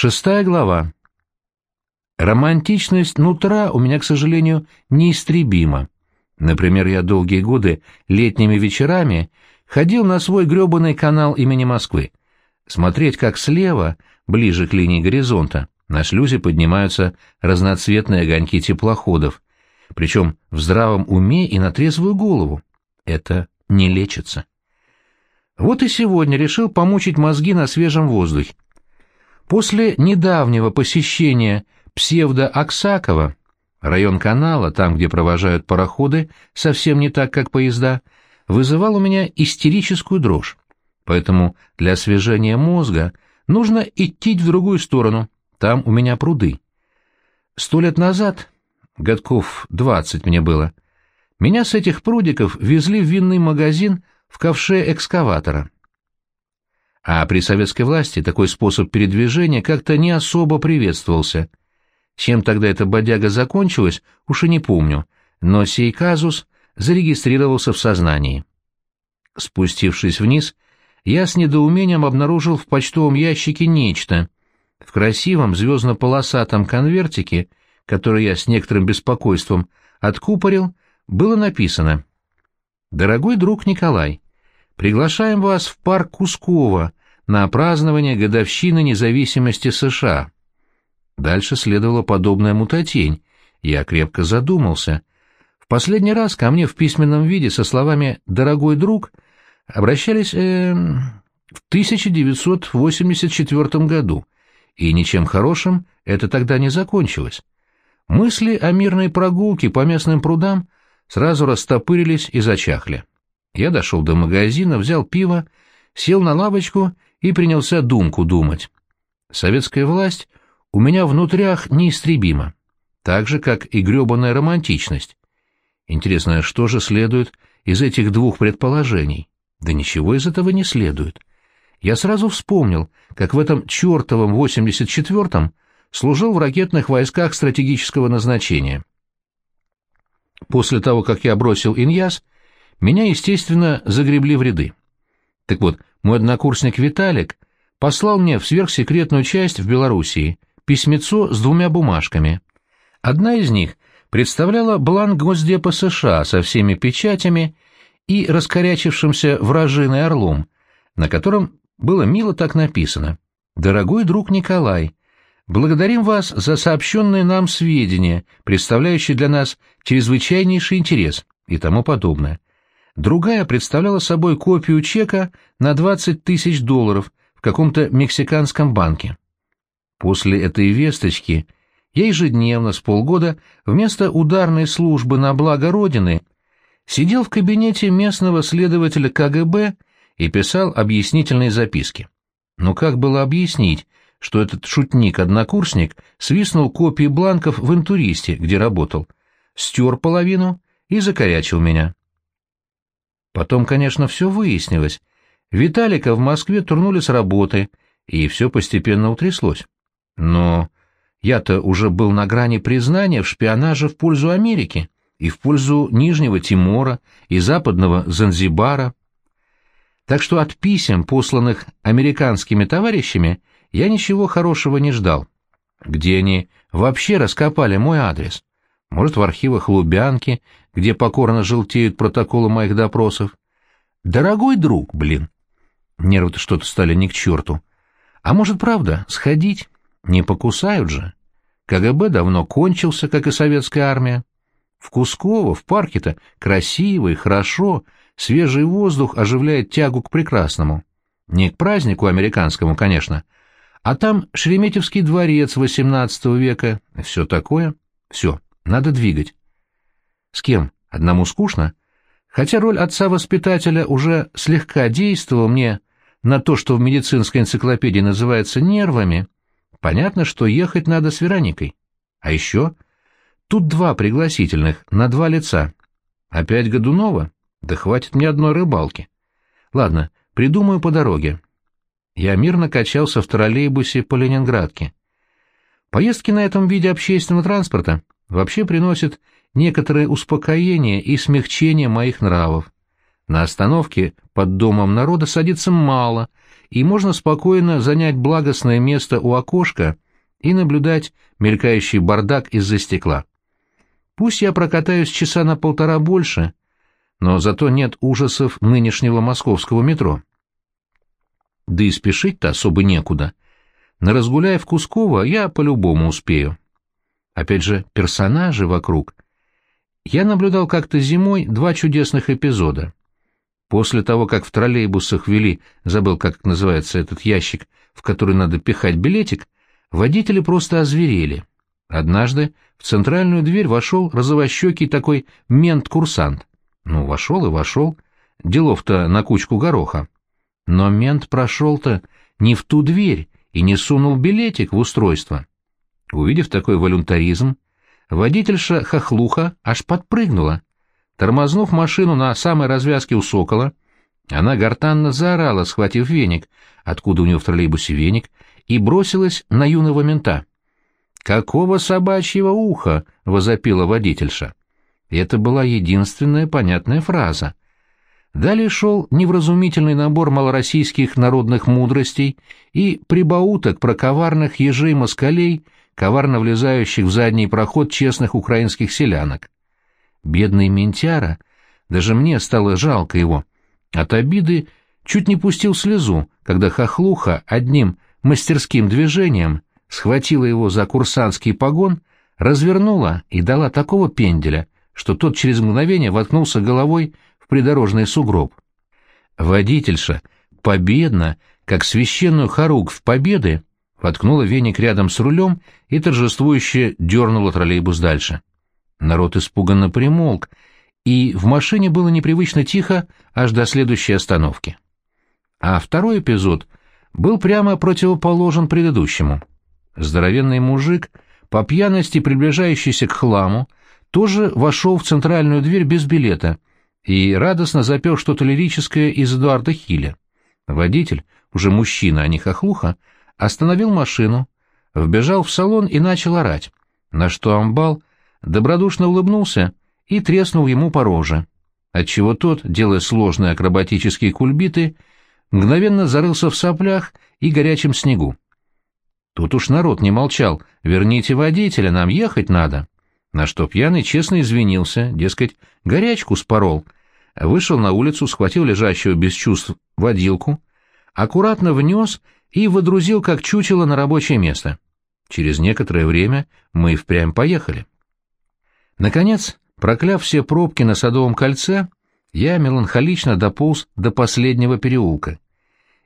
Шестая глава. Романтичность нутра у меня, к сожалению, неистребима. Например, я долгие годы летними вечерами ходил на свой грёбаный канал имени Москвы. Смотреть, как слева, ближе к линии горизонта, на шлюзе поднимаются разноцветные огоньки теплоходов, причем в здравом уме и на трезвую голову. Это не лечится. Вот и сегодня решил помучить мозги на свежем воздухе. После недавнего посещения псевдо-Аксакова, район канала, там, где провожают пароходы, совсем не так, как поезда, вызывал у меня истерическую дрожь. Поэтому для освежения мозга нужно идти в другую сторону, там у меня пруды. Сто лет назад, годков двадцать мне было, меня с этих прудиков везли в винный магазин в ковше экскаватора. А при советской власти такой способ передвижения как-то не особо приветствовался. Чем тогда эта бодяга закончилась, уж и не помню, но сей казус зарегистрировался в сознании. Спустившись вниз, я с недоумением обнаружил в почтовом ящике нечто. В красивом звездно-полосатом конвертике, который я с некоторым беспокойством откупорил, было написано «Дорогой друг Николай, приглашаем вас в парк Кускова на празднование годовщины независимости США». Дальше следовала подобная мутатень. Я крепко задумался. В последний раз ко мне в письменном виде со словами «дорогой друг» обращались э, в 1984 году, и ничем хорошим это тогда не закончилось. Мысли о мирной прогулке по местным прудам сразу растопырились и зачахли. Я дошел до магазина, взял пиво, сел на лавочку и принялся думку думать. Советская власть у меня внутрях неистребима, так же, как и гребаная романтичность. Интересно, что же следует из этих двух предположений? Да ничего из этого не следует. Я сразу вспомнил, как в этом чертовом 84-м служил в ракетных войсках стратегического назначения. После того, как я бросил Иньяс, меня, естественно, загребли в ряды. Так вот, мой однокурсник Виталик послал мне в сверхсекретную часть в Белоруссии письмецо с двумя бумажками. Одна из них представляла бланк Госдепа США со всеми печатями и раскорячившимся вражиной орлом, на котором было мило так написано «Дорогой друг Николай, благодарим вас за сообщенные нам сведения, представляющие для нас чрезвычайнейший интерес» и тому подобное. Другая представляла собой копию чека на 20 тысяч долларов в каком-то мексиканском банке. После этой весточки я ежедневно с полгода вместо ударной службы на благо Родины сидел в кабинете местного следователя КГБ и писал объяснительные записки. Но как было объяснить, что этот шутник-однокурсник свистнул копии бланков в интуристе, где работал, стер половину и закорячил меня? Потом, конечно, все выяснилось. Виталика в Москве турнули с работы, и все постепенно утряслось. Но я-то уже был на грани признания в шпионаже в пользу Америки и в пользу Нижнего Тимора и Западного Занзибара. Так что от писем, посланных американскими товарищами, я ничего хорошего не ждал. Где они вообще раскопали мой адрес? Может, в архивах Лубянки, где покорно желтеют протоколы моих допросов? Дорогой друг, блин! Нервы-то что-то стали не к черту. А может, правда, сходить? Не покусают же? КГБ давно кончился, как и советская армия. В Кусково, в парке-то красиво и хорошо, свежий воздух оживляет тягу к прекрасному. Не к празднику американскому, конечно, а там Шереметьевский дворец XVIII века, все такое. Все, надо двигать. С кем? Одному скучно? Хотя роль отца-воспитателя уже слегка действовала мне на то, что в медицинской энциклопедии называется нервами, понятно, что ехать надо с Вероникой. А еще Тут два пригласительных, на два лица. Опять Годунова? Да хватит мне одной рыбалки. Ладно, придумаю по дороге. Я мирно качался в троллейбусе по Ленинградке. Поездки на этом виде общественного транспорта вообще приносят некоторое успокоение и смягчение моих нравов. На остановке под домом народа садится мало, и можно спокойно занять благостное место у окошка и наблюдать мелькающий бардак из-за стекла. Пусть я прокатаюсь часа на полтора больше, но зато нет ужасов нынешнего московского метро. Да и спешить-то особо некуда. На разгуляя в Кусково я по-любому успею. Опять же, персонажи вокруг. Я наблюдал как-то зимой два чудесных эпизода. После того, как в троллейбусах ввели, забыл, как называется этот ящик, в который надо пихать билетик, водители просто озверели. Однажды в центральную дверь вошел розовощекий такой мент-курсант. Ну, вошел и вошел. Делов-то на кучку гороха. Но мент прошел-то не в ту дверь и не сунул билетик в устройство. Увидев такой волюнтаризм, водительша хохлуха аж подпрыгнула. Тормознув машину на самой развязке у сокола, она гортанно заорала, схватив веник, откуда у нее в троллейбусе веник, и бросилась на юного мента. «Какого собачьего уха?» — возопила водительша. Это была единственная понятная фраза. Далее шел невразумительный набор малороссийских народных мудростей и прибауток про коварных ежей-москалей, коварно влезающих в задний проход честных украинских селянок. Бедный ментяра, даже мне стало жалко его. От обиды чуть не пустил слезу, когда хохлуха одним мастерским движением схватила его за курсантский погон, развернула и дала такого пенделя, что тот через мгновение воткнулся головой в придорожный сугроб. Водительша, победно, как священную хоруг в победы, воткнула веник рядом с рулем и торжествующе дернула троллейбус дальше. Народ испуганно примолк, и в машине было непривычно тихо аж до следующей остановки. А второй эпизод был прямо противоположен предыдущему. Здоровенный мужик, по пьяности приближающийся к хламу, тоже вошел в центральную дверь без билета и радостно запел что-то лирическое из Эдуарда Хиля. Водитель, уже мужчина, а не хохлуха, остановил машину, вбежал в салон и начал орать, на что амбал добродушно улыбнулся и треснул ему по роже, отчего тот, делая сложные акробатические кульбиты, мгновенно зарылся в соплях и горячем снегу. Тут уж народ не молчал, верните водителя, нам ехать надо. На что пьяный честно извинился, дескать, горячку спорол, вышел на улицу, схватил лежащего без чувств водилку, аккуратно внес и водрузил как чучело на рабочее место. Через некоторое время мы впрямь поехали. Наконец, прокляв все пробки на Садовом кольце, я меланхолично дополз до последнего переулка.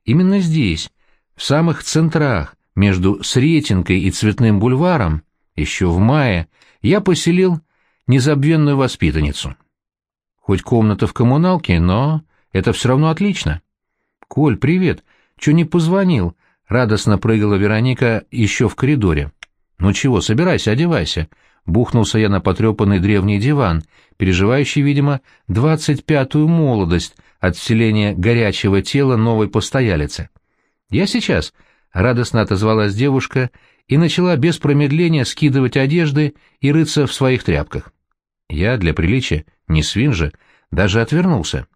Именно здесь, в самых центрах, между Сретенкой и Цветным бульваром, еще в мае, я поселил незабвенную воспитанницу. Хоть комната в коммуналке, но это все равно отлично. «Коль, привет! Че не позвонил?» — радостно прыгала Вероника еще в коридоре. «Ну чего, собирайся, одевайся. Бухнулся я на потрепанный древний диван, переживающий, видимо, двадцать пятую молодость от вселения горячего тела новой постоялицы. «Я сейчас», — радостно отозвалась девушка и начала без промедления скидывать одежды и рыться в своих тряпках. Я, для приличия, не свин же, даже отвернулся.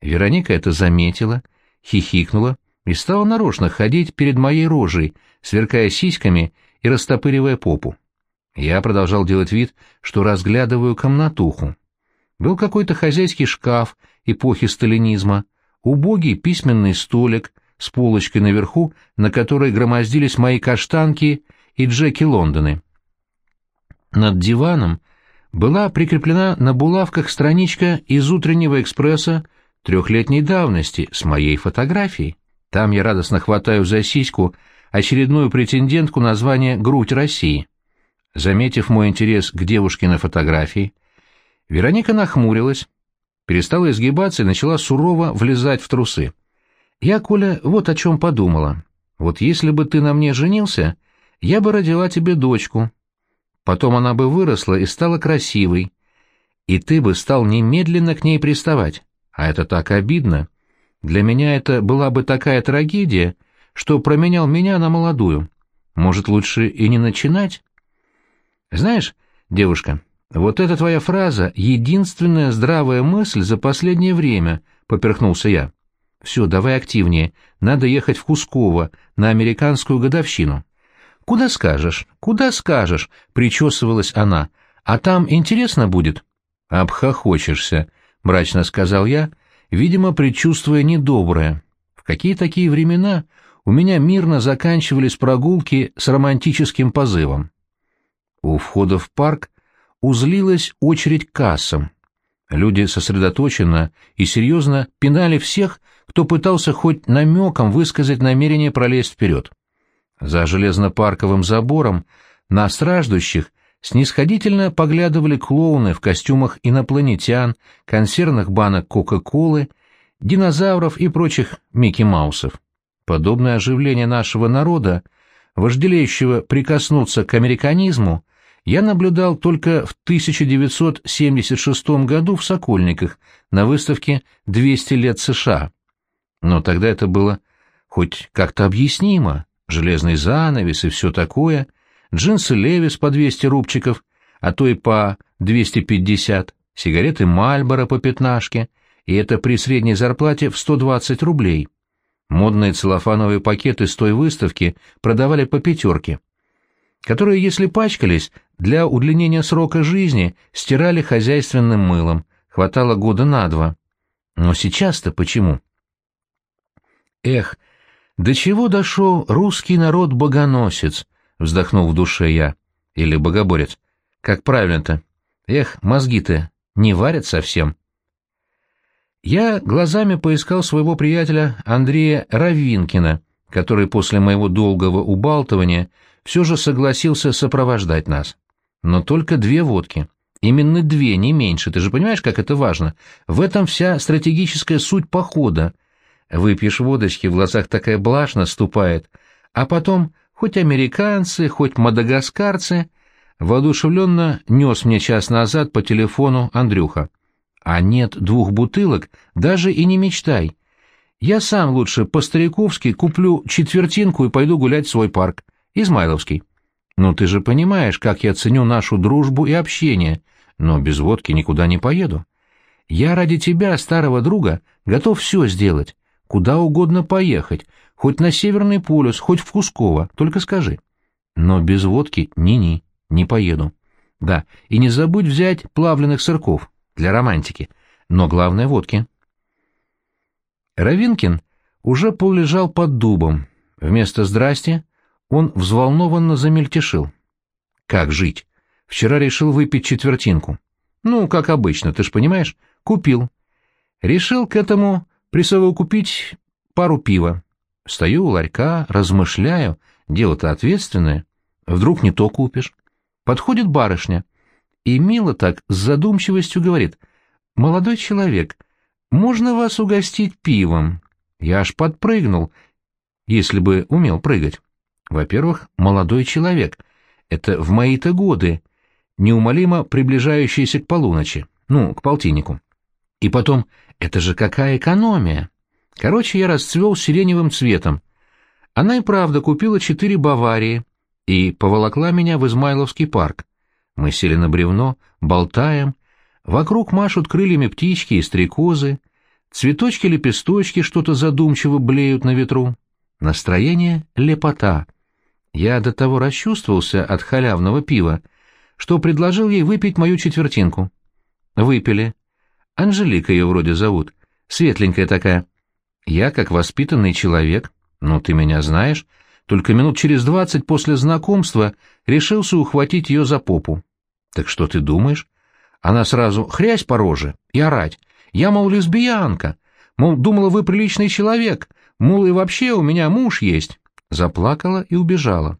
Вероника это заметила, хихикнула и стала нарочно ходить перед моей рожей, сверкая сиськами и растопыривая попу. Я продолжал делать вид, что разглядываю комнатуху. Был какой-то хозяйский шкаф эпохи сталинизма, убогий письменный столик с полочкой наверху, на которой громоздились мои каштанки и Джеки Лондоны. Над диваном была прикреплена на булавках страничка из утреннего экспресса трехлетней давности с моей фотографией. Там я радостно хватаю за сиську очередную претендентку на звание «Грудь России». Заметив мой интерес к девушке на фотографии, Вероника нахмурилась, перестала изгибаться и начала сурово влезать в трусы. Я, Коля, вот о чем подумала. Вот если бы ты на мне женился, я бы родила тебе дочку. Потом она бы выросла и стала красивой. И ты бы стал немедленно к ней приставать. А это так обидно. Для меня это была бы такая трагедия, что променял меня на молодую. Может, лучше и не начинать? Знаешь, девушка, вот эта твоя фраза — единственная здравая мысль за последнее время, — поперхнулся я. Все, давай активнее. Надо ехать в Кусково на американскую годовщину. Куда скажешь, куда скажешь, причесывалась она. А там интересно будет? Обхохочешься, мрачно сказал я, видимо, предчувствуя недоброе. В какие такие времена у меня мирно заканчивались прогулки с романтическим позывом. У входа в парк узлилась очередь к кассам. Люди сосредоточенно и серьезно пинали всех, кто пытался хоть намеком высказать намерение пролезть вперед. За железнопарковым забором на страждущих снисходительно поглядывали клоуны в костюмах инопланетян, консервных банок Кока-Колы, динозавров и прочих Микки-Маусов. Подобное оживление нашего народа, вожделеющего прикоснуться к американизму, я наблюдал только в 1976 году в Сокольниках на выставке «200 лет США». Но тогда это было хоть как-то объяснимо. Железный занавес и все такое, джинсы Левис по 200 рубчиков, а то и по 250, сигареты Мальборо по пятнашке, и это при средней зарплате в 120 рублей. Модные целлофановые пакеты с той выставки продавали по пятерке, которые, если пачкались, для удлинения срока жизни стирали хозяйственным мылом, хватало года на два. Но сейчас-то почему? Эх, до чего дошел русский народ-богоносец, вздохнул в душе я. Или богоборец. Как правильно-то? Эх, мозги-то не варят совсем. Я глазами поискал своего приятеля Андрея Равинкина, который после моего долгого убалтывания все же согласился сопровождать нас. Но только две водки. Именно две, не меньше. Ты же понимаешь, как это важно? В этом вся стратегическая суть похода. Выпьешь водочки, в глазах такая блажь наступает. А потом, хоть американцы, хоть мадагаскарцы, воодушевленно нес мне час назад по телефону Андрюха. А нет двух бутылок, даже и не мечтай. Я сам лучше по-стариковски куплю четвертинку и пойду гулять в свой парк. Измайловский. Ну ты же понимаешь, как я ценю нашу дружбу и общение, но без водки никуда не поеду. Я ради тебя, старого друга, готов все сделать, куда угодно поехать, хоть на Северный полюс, хоть в Кусково, только скажи. Но без водки ни-ни, не поеду. Да, и не забудь взять плавленых сырков для романтики, но главное водки. Равинкин уже полежал под дубом. Вместо «здрасте» Он взволнованно замельтешил. «Как жить? Вчера решил выпить четвертинку. Ну, как обычно, ты ж понимаешь? Купил. Решил к этому присовокупить пару пива. Стою у ларька, размышляю, дело-то ответственное. Вдруг не то купишь. Подходит барышня и мило так с задумчивостью говорит. «Молодой человек, можно вас угостить пивом?» Я аж подпрыгнул, если бы умел прыгать. Во-первых, молодой человек. Это в мои-то годы, неумолимо приближающиеся к полуночи, ну, к полтиннику. И потом, это же какая экономия! Короче, я расцвел сиреневым цветом. Она и правда купила четыре Баварии и поволокла меня в Измайловский парк. Мы сели на бревно, болтаем. Вокруг машут крыльями птички и стрекозы. Цветочки-лепесточки что-то задумчиво блеют на ветру. Настроение — лепота. Я до того расчувствовался от халявного пива, что предложил ей выпить мою четвертинку. Выпили. Анжелика ее вроде зовут. Светленькая такая. Я, как воспитанный человек, ну ты меня знаешь, только минут через двадцать после знакомства решился ухватить ее за попу. Так что ты думаешь? Она сразу хрясь по роже и орать. Я, мол, лесбиянка. Мол, думала, вы приличный человек. Мол, и вообще у меня муж есть заплакала и убежала.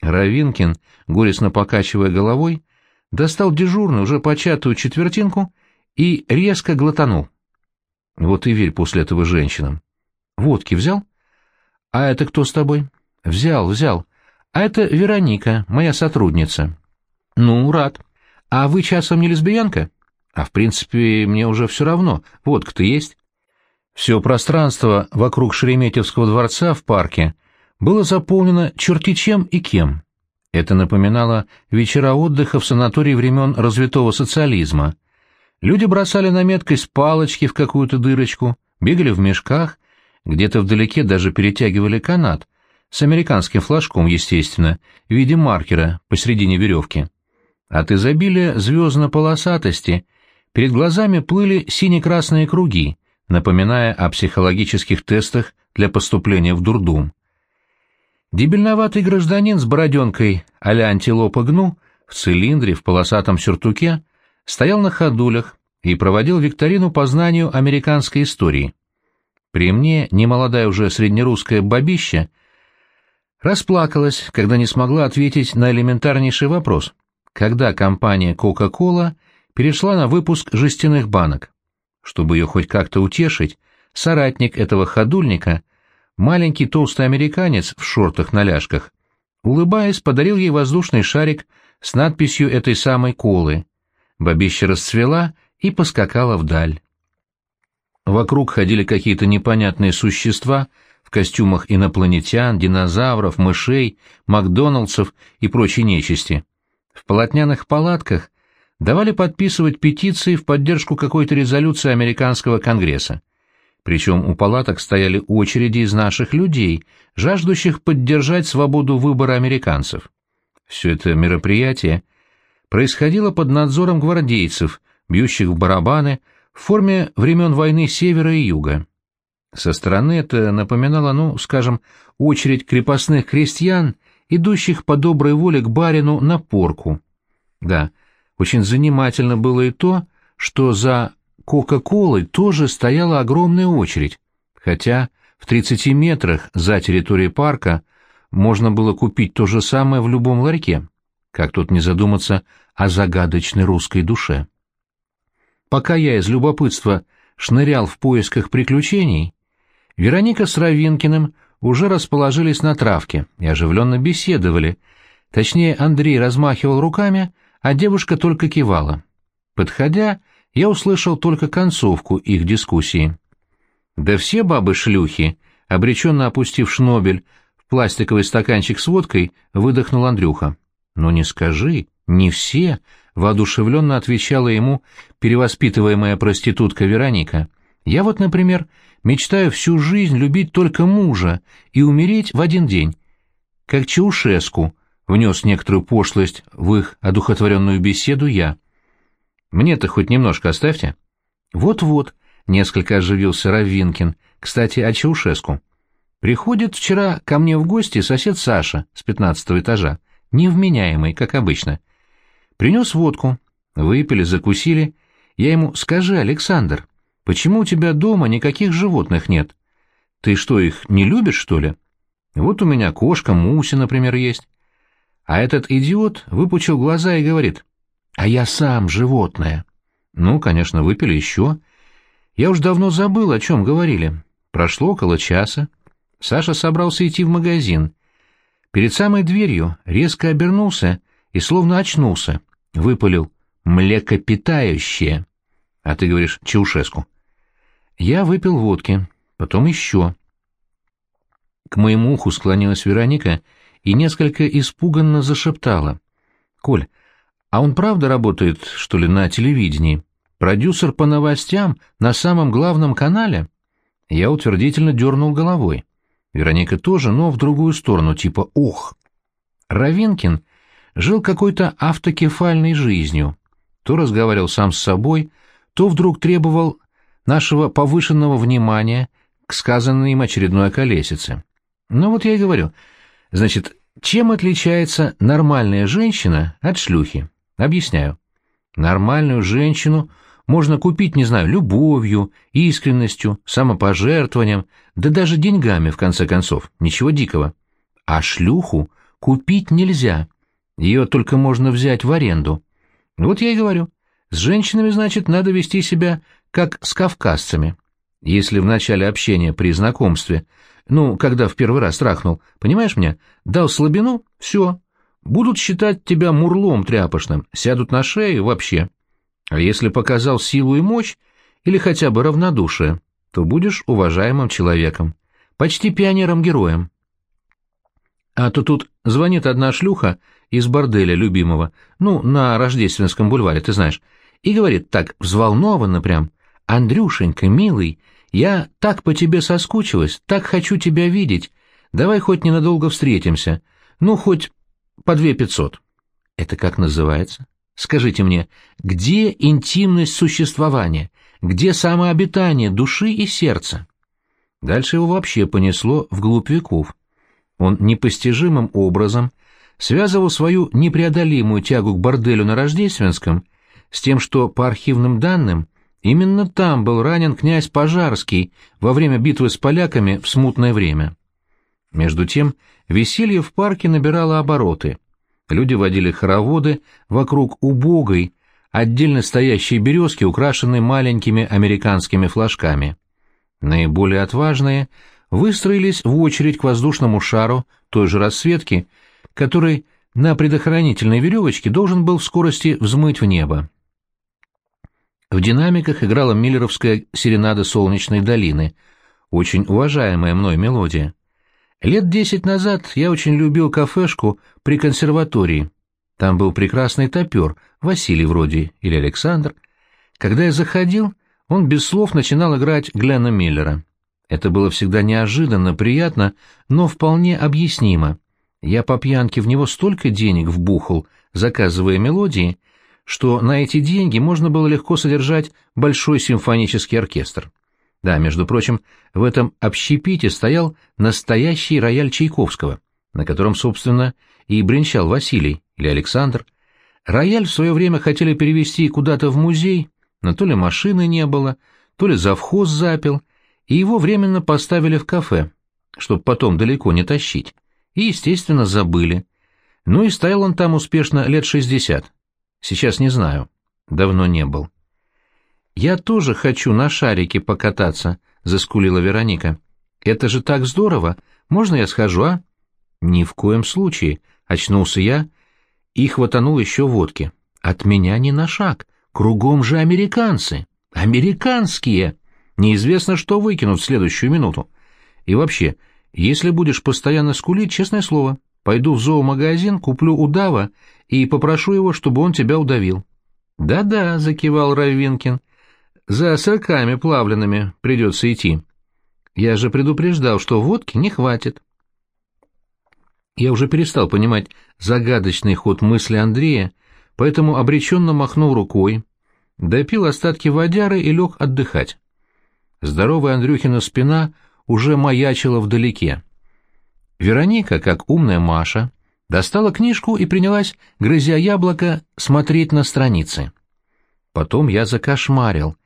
Равинкин, горестно покачивая головой, достал дежурную, уже початую четвертинку и резко глотанул. Вот и верь после этого женщинам. Водки взял? А это кто с тобой? Взял, взял. А это Вероника, моя сотрудница. Ну, рад. А вы часом не лесбиянка? А в принципе, мне уже все равно. Водка-то есть. Все пространство вокруг Шереметьевского дворца в парке было заполнено черти чем и кем. Это напоминало вечера отдыха в санатории времен развитого социализма. Люди бросали на меткость палочки в какую-то дырочку, бегали в мешках Где-то вдалеке даже перетягивали канат, с американским флажком, естественно, в виде маркера посредине веревки. От изобилия звездно-полосатости перед глазами плыли сине-красные круги, напоминая о психологических тестах для поступления в дурдум. Дебильноватый гражданин с бороденкой а-ля антилопа гну в цилиндре, в полосатом сюртуке, стоял на ходулях и проводил викторину по знанию американской истории. При мне немолодая уже среднерусская бабища расплакалась, когда не смогла ответить на элементарнейший вопрос, когда компания Coca-Cola перешла на выпуск жестяных банок. Чтобы ее хоть как-то утешить, соратник этого ходульника, маленький толстый американец в шортах на ляжках, улыбаясь, подарил ей воздушный шарик с надписью этой самой колы. Бабища расцвела и поскакала вдаль. Вокруг ходили какие-то непонятные существа в костюмах инопланетян, динозавров, мышей, макдоналдсов и прочей нечисти. В полотняных палатках давали подписывать петиции в поддержку какой-то резолюции американского конгресса. Причем у палаток стояли очереди из наших людей, жаждущих поддержать свободу выбора американцев. Все это мероприятие происходило под надзором гвардейцев, бьющих в барабаны, в форме времен войны Севера и Юга. Со стороны это напоминало, ну, скажем, очередь крепостных крестьян, идущих по доброй воле к барину на порку. Да, очень занимательно было и то, что за Кока-Колой тоже стояла огромная очередь, хотя в 30 метрах за территорией парка можно было купить то же самое в любом ларьке. Как тут не задуматься о загадочной русской душе? Пока я из любопытства шнырял в поисках приключений, Вероника с Равинкиным уже расположились на травке и оживленно беседовали. Точнее, Андрей размахивал руками, а девушка только кивала. Подходя, я услышал только концовку их дискуссии. «Да все бабы шлюхи!» — обреченно опустив шнобель в пластиковый стаканчик с водкой, выдохнул Андрюха. «Ну не скажи, не все!» — воодушевленно отвечала ему перевоспитываемая проститутка Вероника. «Я вот, например, мечтаю всю жизнь любить только мужа и умереть в один день. Как Чаушеску», — внес некоторую пошлость в их одухотворенную беседу я. «Мне-то хоть немножко оставьте». «Вот-вот», — несколько оживился Равинкин. «Кстати, о Чаушеску. Приходит вчера ко мне в гости сосед Саша с пятнадцатого этажа, невменяемый, как обычно». Принес водку. Выпили, закусили. Я ему, скажи, Александр, почему у тебя дома никаких животных нет? Ты что, их не любишь, что ли? Вот у меня кошка Муся, например, есть. А этот идиот выпучил глаза и говорит, а я сам животное. Ну, конечно, выпили еще. Я уж давно забыл, о чем говорили. Прошло около часа. Саша собрался идти в магазин. Перед самой дверью резко обернулся и словно очнулся, выпалил «млекопитающее». А ты говоришь «Чаушеску». Я выпил водки, потом еще. К моему уху склонилась Вероника и несколько испуганно зашептала. «Коль, а он правда работает, что ли, на телевидении? Продюсер по новостям на самом главном канале?» Я утвердительно дернул головой. Вероника тоже, но в другую сторону, типа «Ух!». Равинкин жил какой-то автокефальной жизнью. То разговаривал сам с собой, то вдруг требовал нашего повышенного внимания к сказанной им очередной околесице. Ну вот я и говорю. Значит, чем отличается нормальная женщина от шлюхи? Объясняю. Нормальную женщину можно купить, не знаю, любовью, искренностью, самопожертвованием, да даже деньгами, в конце концов. Ничего дикого. А шлюху купить нельзя. Ее только можно взять в аренду. Вот я и говорю. С женщинами, значит, надо вести себя как с кавказцами. Если в начале общения при знакомстве, ну, когда в первый раз трахнул, понимаешь меня, дал слабину, все, будут считать тебя мурлом тряпочным, сядут на шею вообще. А если показал силу и мощь, или хотя бы равнодушие, то будешь уважаемым человеком, почти пионером-героем. А то тут звонит одна шлюха из борделя любимого, ну, на Рождественском бульваре, ты знаешь, и говорит так взволнованно прям, «Андрюшенька, милый, Я так по тебе соскучилась, так хочу тебя видеть. Давай хоть ненадолго встретимся. Ну, хоть по две пятьсот». «Это как называется?» Скажите мне, где интимность существования, где самообитание души и сердца? Дальше его вообще понесло вглубь веков. Он непостижимым образом связывал свою непреодолимую тягу к борделю на Рождественском с тем, что, по архивным данным, именно там был ранен князь Пожарский во время битвы с поляками в смутное время. Между тем, веселье в парке набирало обороты — Люди водили хороводы вокруг убогой, отдельно стоящей березки, украшенной маленькими американскими флажками. Наиболее отважные выстроились в очередь к воздушному шару той же расцветки, который на предохранительной веревочке должен был в скорости взмыть в небо. В динамиках играла миллеровская серенада солнечной долины, очень уважаемая мной мелодия. Лет десять назад я очень любил кафешку при консерватории. Там был прекрасный топер, Василий вроде, или Александр. Когда я заходил, он без слов начинал играть Глена Миллера. Это было всегда неожиданно, приятно, но вполне объяснимо. Я по пьянке в него столько денег вбухал, заказывая мелодии, что на эти деньги можно было легко содержать большой симфонический оркестр. Да, между прочим, в этом общепите стоял настоящий рояль Чайковского, на котором, собственно, и бренчал Василий или Александр. Рояль в свое время хотели перевести куда-то в музей, но то ли машины не было, то ли завхоз запил, и его временно поставили в кафе, чтобы потом далеко не тащить. И, естественно, забыли. Ну и стоял он там успешно лет шестьдесят. Сейчас не знаю. Давно не был. «Я тоже хочу на шарике покататься», — заскулила Вероника. «Это же так здорово! Можно я схожу, а?» «Ни в коем случае», — очнулся я и хватанул еще водки. «От меня ни на шаг. Кругом же американцы. Американские! Неизвестно, что выкинут в следующую минуту. И вообще, если будешь постоянно скулить, честное слово, пойду в зоомагазин, куплю удава и попрошу его, чтобы он тебя удавил». «Да-да», — закивал Равинкин, — за сырками плавленными придется идти. Я же предупреждал, что водки не хватит. Я уже перестал понимать загадочный ход мысли Андрея, поэтому обреченно махнул рукой, допил остатки водяры и лег отдыхать. Здоровая Андрюхина спина уже маячила вдалеке. Вероника, как умная Маша, достала книжку и принялась, грызя яблоко, смотреть на страницы. Потом я закошмарил,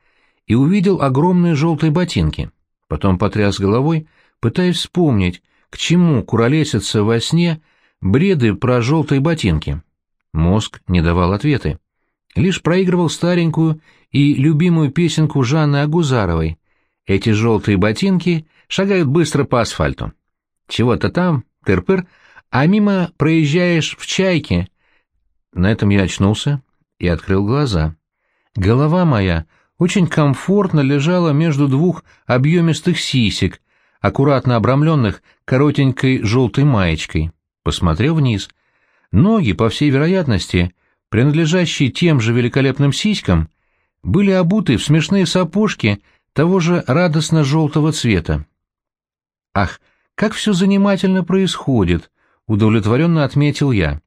и увидел огромные желтые ботинки. Потом потряс головой, пытаясь вспомнить, к чему куролесятся во сне бреды про желтые ботинки. Мозг не давал ответы. Лишь проигрывал старенькую и любимую песенку Жанны Агузаровой. Эти желтые ботинки шагают быстро по асфальту. Чего-то там, тыр-пыр, а мимо проезжаешь в чайке. На этом я очнулся и открыл глаза. Голова моя очень комфортно лежала между двух объемистых сисек, аккуратно обрамленных коротенькой желтой маечкой. Посмотрел вниз. Ноги, по всей вероятности, принадлежащие тем же великолепным сиськам, были обуты в смешные сапожки того же радостно-желтого цвета. «Ах, как все занимательно происходит!» — удовлетворенно отметил я.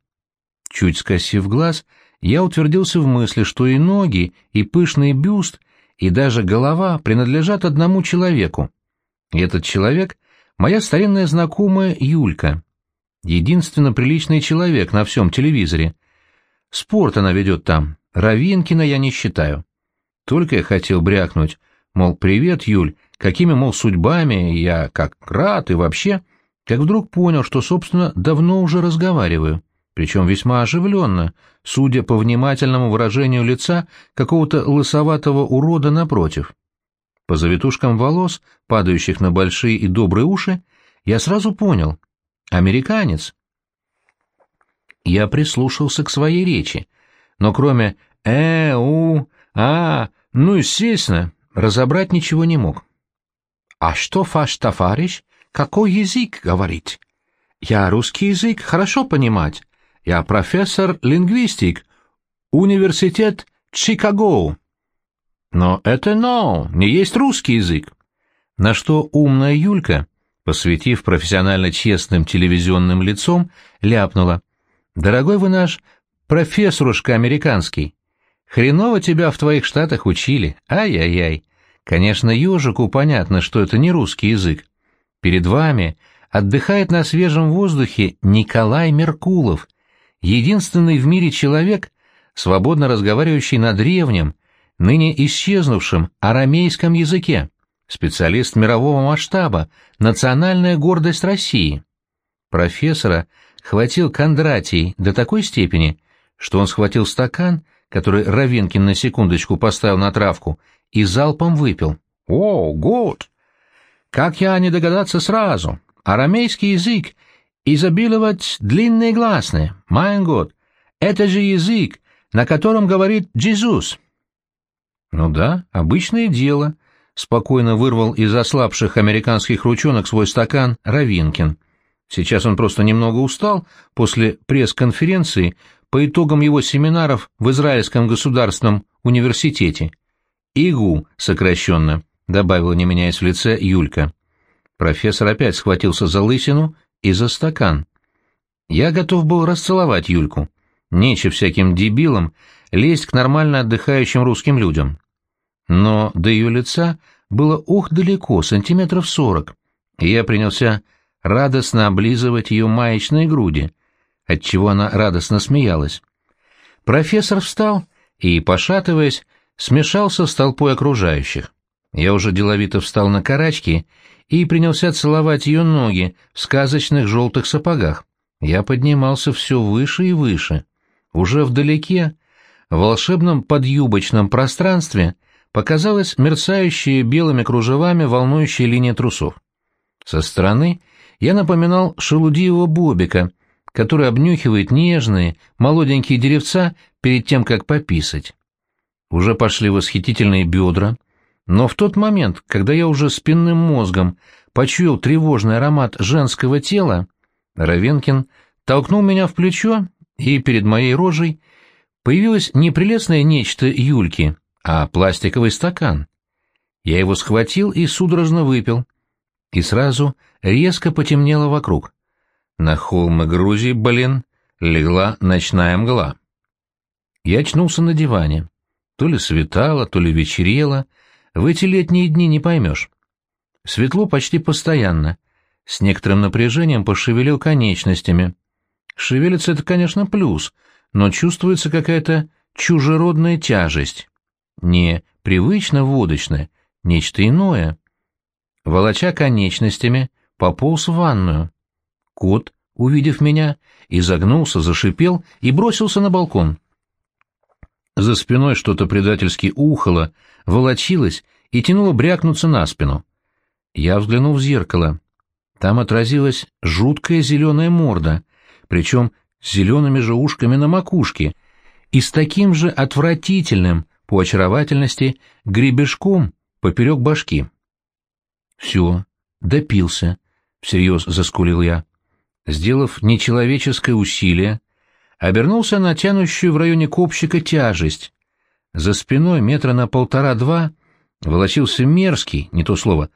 Чуть скосив глаз — я утвердился в мысли, что и ноги, и пышный бюст, и даже голова принадлежат одному человеку. И этот человек — моя старинная знакомая Юлька. Единственно приличный человек на всем телевизоре. Спорт она ведет там, Равинкина я не считаю. Только я хотел брякнуть, мол, привет, Юль, какими, мол, судьбами, я как рад и вообще, как вдруг понял, что, собственно, давно уже разговариваю причем весьма оживленно, судя по внимательному выражению лица какого-то лысоватого урода напротив. По завитушкам волос, падающих на большие и добрые уши, я сразу понял — американец. Я прислушался к своей речи, но кроме «э», «у», «а», ну, естественно, разобрать ничего не мог. «А что, ваш товарищ, какой язык говорит?» «Я русский язык хорошо понимать, я профессор лингвистик, университет Чикаго. Но это но, не есть русский язык. На что умная Юлька, посвятив профессионально честным телевизионным лицом, ляпнула. «Дорогой вы наш профессорушка американский, хреново тебя в твоих штатах учили, ай-яй-яй. Конечно, ежику понятно, что это не русский язык. Перед вами отдыхает на свежем воздухе Николай Меркулов, единственный в мире человек, свободно разговаривающий на древнем, ныне исчезнувшем арамейском языке специалист мирового масштаба, национальная гордость России. Профессора хватил Кондратий до такой степени, что он схватил стакан, который Равенкин на секундочку поставил на травку, и залпом выпил. «Oh, good! Как я не догадаться сразу! Арамейский язык изобиловать длинные гласные. Mein Gott! Это же язык, на котором говорит Иисус!» «Ну да, обычное дело», спокойно вырвал из ослабших американских ручонок свой стакан Равинкин. Сейчас он просто немного устал после пресс-конференции по итогам его семинаров в Израильском государственном университете. ИГУ, сокращенно, добавила, не меняясь в лице, Юлька. Профессор опять схватился за лысину и за стакан. Я готов был расцеловать Юльку. Нече всяким дебилам лезть к нормально отдыхающим русским людям но до ее лица было ух далеко, сантиметров сорок, и я принялся радостно облизывать ее маечные груди, отчего она радостно смеялась. Профессор встал и, пошатываясь, смешался с толпой окружающих. Я уже деловито встал на карачки и принялся целовать ее ноги в сказочных желтых сапогах. Я поднимался все выше и выше. Уже вдалеке, в волшебном подъюбочном пространстве — показалась мерцающая белыми кружевами волнующая линия трусов. Со стороны я напоминал шелудивого бобика, который обнюхивает нежные, молоденькие деревца перед тем, как пописать. Уже пошли восхитительные бедра, но в тот момент, когда я уже спинным мозгом почуял тревожный аромат женского тела, Равенкин толкнул меня в плечо, и перед моей рожей появилось непрелестное нечто Юльки, а пластиковый стакан. Я его схватил и судорожно выпил. И сразу резко потемнело вокруг. На холмы Грузии, блин, легла ночная мгла. Я очнулся на диване. То ли светало, то ли вечерело. В эти летние дни не поймешь. Светло почти постоянно. С некоторым напряжением пошевелил конечностями. Шевелится это, конечно, плюс, но чувствуется какая-то чужеродная тяжесть не привычно водочное, нечто иное. Волоча конечностями, пополз в ванную. Кот, увидев меня, изогнулся, зашипел и бросился на балкон. За спиной что-то предательски ухало, волочилось и тянуло брякнуться на спину. Я взглянул в зеркало. Там отразилась жуткая зеленая морда, причем с зелеными же ушками на макушке, и с таким же отвратительным, по очаровательности гребешком поперек башки. «Все, допился», — всерьез заскулил я. Сделав нечеловеческое усилие, обернулся на тянущую в районе копчика тяжесть. За спиной метра на полтора-два волочился мерзкий, не то слово,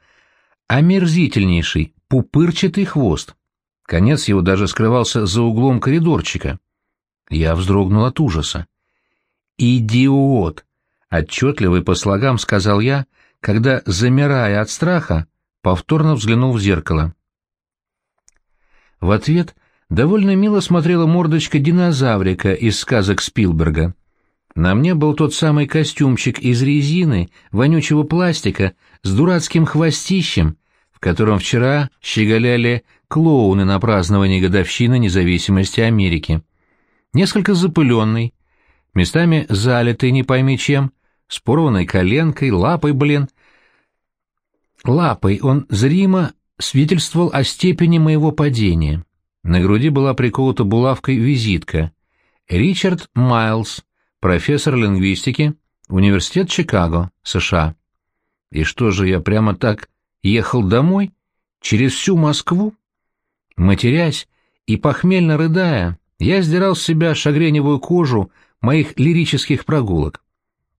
омерзительнейший, пупырчатый хвост. Конец его даже скрывался за углом коридорчика. Я вздрогнул от ужаса. «Идиот!» Отчетливо и по слогам сказал я, когда, замирая от страха, повторно взглянул в зеркало. В ответ довольно мило смотрела мордочка динозаврика из сказок Спилберга. На мне был тот самый костюмчик из резины, вонючего пластика, с дурацким хвостищем, в котором вчера щеголяли клоуны на праздновании годовщины независимости Америки. Несколько запыленный, местами залитый не пойми чем, с порванной коленкой, лапой, блин. Лапой он зримо свидетельствовал о степени моего падения. На груди была приколота булавкой визитка. Ричард Майлз, профессор лингвистики, Университет Чикаго, США. И что же я прямо так ехал домой? Через всю Москву? Матерясь и похмельно рыдая, я сдирал с себя шагреневую кожу моих лирических прогулок.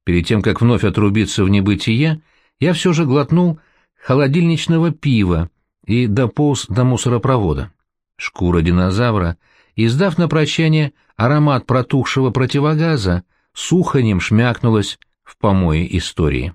Перед тем, как вновь отрубиться в небытие, я все же глотнул холодильничного пива и дополз до мусоропровода. Шкура динозавра, издав на прощание аромат протухшего противогаза, сухонем шмякнулась в помое истории.